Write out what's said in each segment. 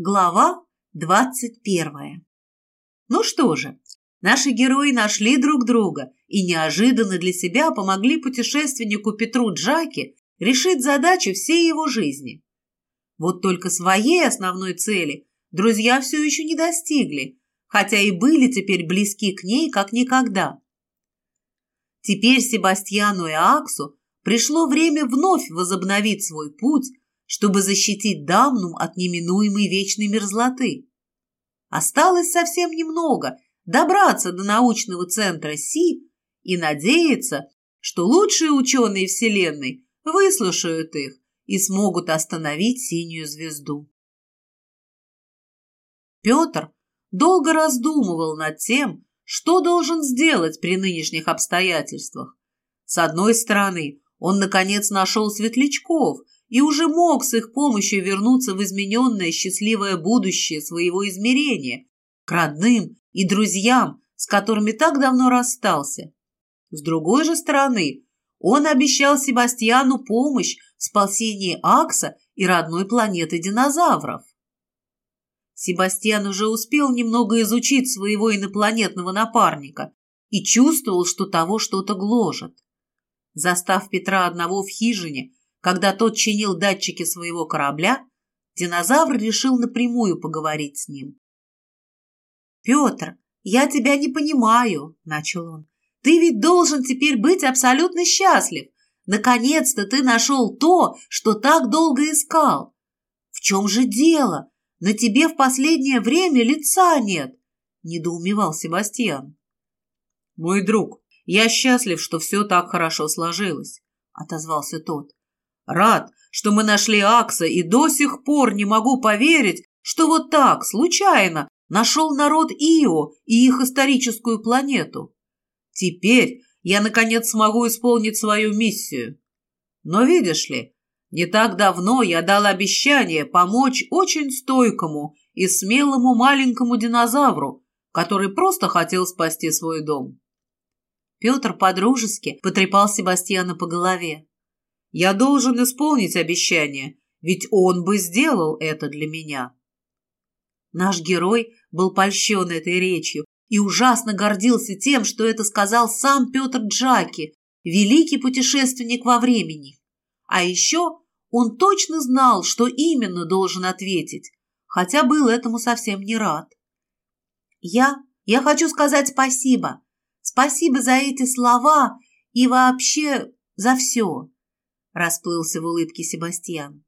Глава двадцать первая. Ну что же, наши герои нашли друг друга и неожиданно для себя помогли путешественнику Петру Джаки решить задачу всей его жизни. Вот только своей основной цели друзья все еще не достигли, хотя и были теперь близки к ней как никогда. Теперь Себастьяну и Аксу пришло время вновь возобновить свой путь чтобы защитить Дамнум от неминуемой вечной мерзлоты. Осталось совсем немного – добраться до научного центра Си и надеяться, что лучшие ученые Вселенной выслушают их и смогут остановить синюю звезду. Петр долго раздумывал над тем, что должен сделать при нынешних обстоятельствах. С одной стороны, он, наконец, нашел светлячков – и уже мог с их помощью вернуться в измененное счастливое будущее своего измерения, к родным и друзьям, с которыми так давно расстался. С другой же стороны, он обещал Себастьяну помощь в спасении Акса и родной планеты динозавров. Себастьян уже успел немного изучить своего инопланетного напарника и чувствовал, что того что-то гложет. Застав Петра одного в хижине, когда тот чинил датчики своего корабля, динозавр решил напрямую поговорить с ним. «Петр, я тебя не понимаю», — начал он. «Ты ведь должен теперь быть абсолютно счастлив. Наконец-то ты нашел то, что так долго искал. В чем же дело? На тебе в последнее время лица нет», — недоумевал Себастьян. «Мой друг, я счастлив, что все так хорошо сложилось», — отозвался тот. Рад, что мы нашли Акса и до сих пор не могу поверить, что вот так, случайно, нашел народ Ио и их историческую планету. Теперь я, наконец, смогу исполнить свою миссию. Но видишь ли, не так давно я дал обещание помочь очень стойкому и смелому маленькому динозавру, который просто хотел спасти свой дом. Петр подружески потрепал Себастьяна по голове. Я должен исполнить обещание, ведь он бы сделал это для меня. Наш герой был польщен этой речью и ужасно гордился тем, что это сказал сам Петр Джаки, великий путешественник во времени. А еще он точно знал, что именно должен ответить, хотя был этому совсем не рад. «Я, я хочу сказать спасибо. Спасибо за эти слова и вообще за все расплылся в улыбке Себастьян.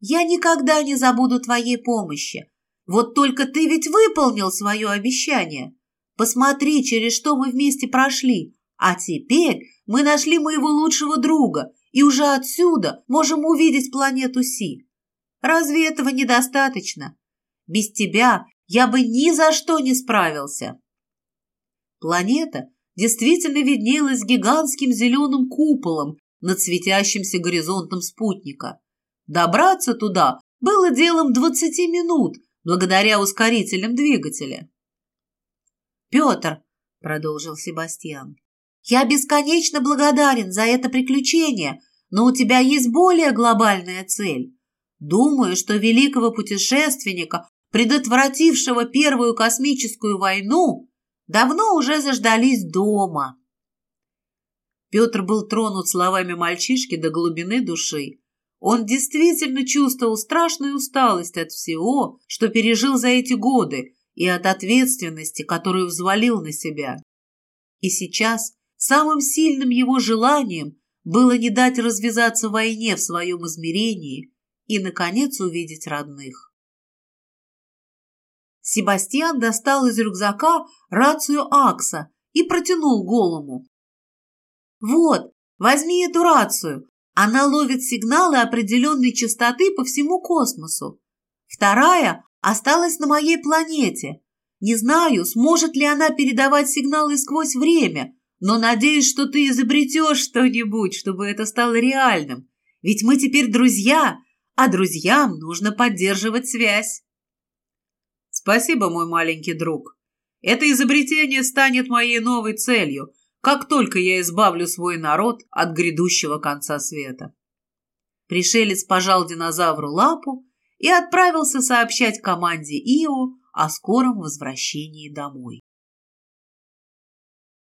Я никогда не забуду твоей помощи. Вот только ты ведь выполнил свое обещание. Посмотри, через что мы вместе прошли. А теперь мы нашли моего лучшего друга и уже отсюда можем увидеть планету Си. Разве этого недостаточно? Без тебя я бы ни за что не справился. Планета действительно виднелась гигантским зеленым куполом над светящимся горизонтом спутника. Добраться туда было делом 20 минут, благодаря ускорителям двигателя. «Петр», — продолжил Себастьян, — «я бесконечно благодарен за это приключение, но у тебя есть более глобальная цель. Думаю, что великого путешественника, предотвратившего Первую космическую войну, давно уже заждались дома». Петр был тронут словами мальчишки до глубины души. Он действительно чувствовал страшную усталость от всего, что пережил за эти годы, и от ответственности, которую взвалил на себя. И сейчас самым сильным его желанием было не дать развязаться войне в своем измерении и, наконец, увидеть родных. Себастьян достал из рюкзака рацию Акса и протянул голому. «Вот, возьми эту рацию. Она ловит сигналы определенной частоты по всему космосу. Вторая осталась на моей планете. Не знаю, сможет ли она передавать сигналы сквозь время, но надеюсь, что ты изобретешь что-нибудь, чтобы это стало реальным. Ведь мы теперь друзья, а друзьям нужно поддерживать связь. Спасибо, мой маленький друг. Это изобретение станет моей новой целью – как только я избавлю свой народ от грядущего конца света. Пришелец пожал динозавру лапу, и отправился сообщать команде Ио о скором возвращении домой.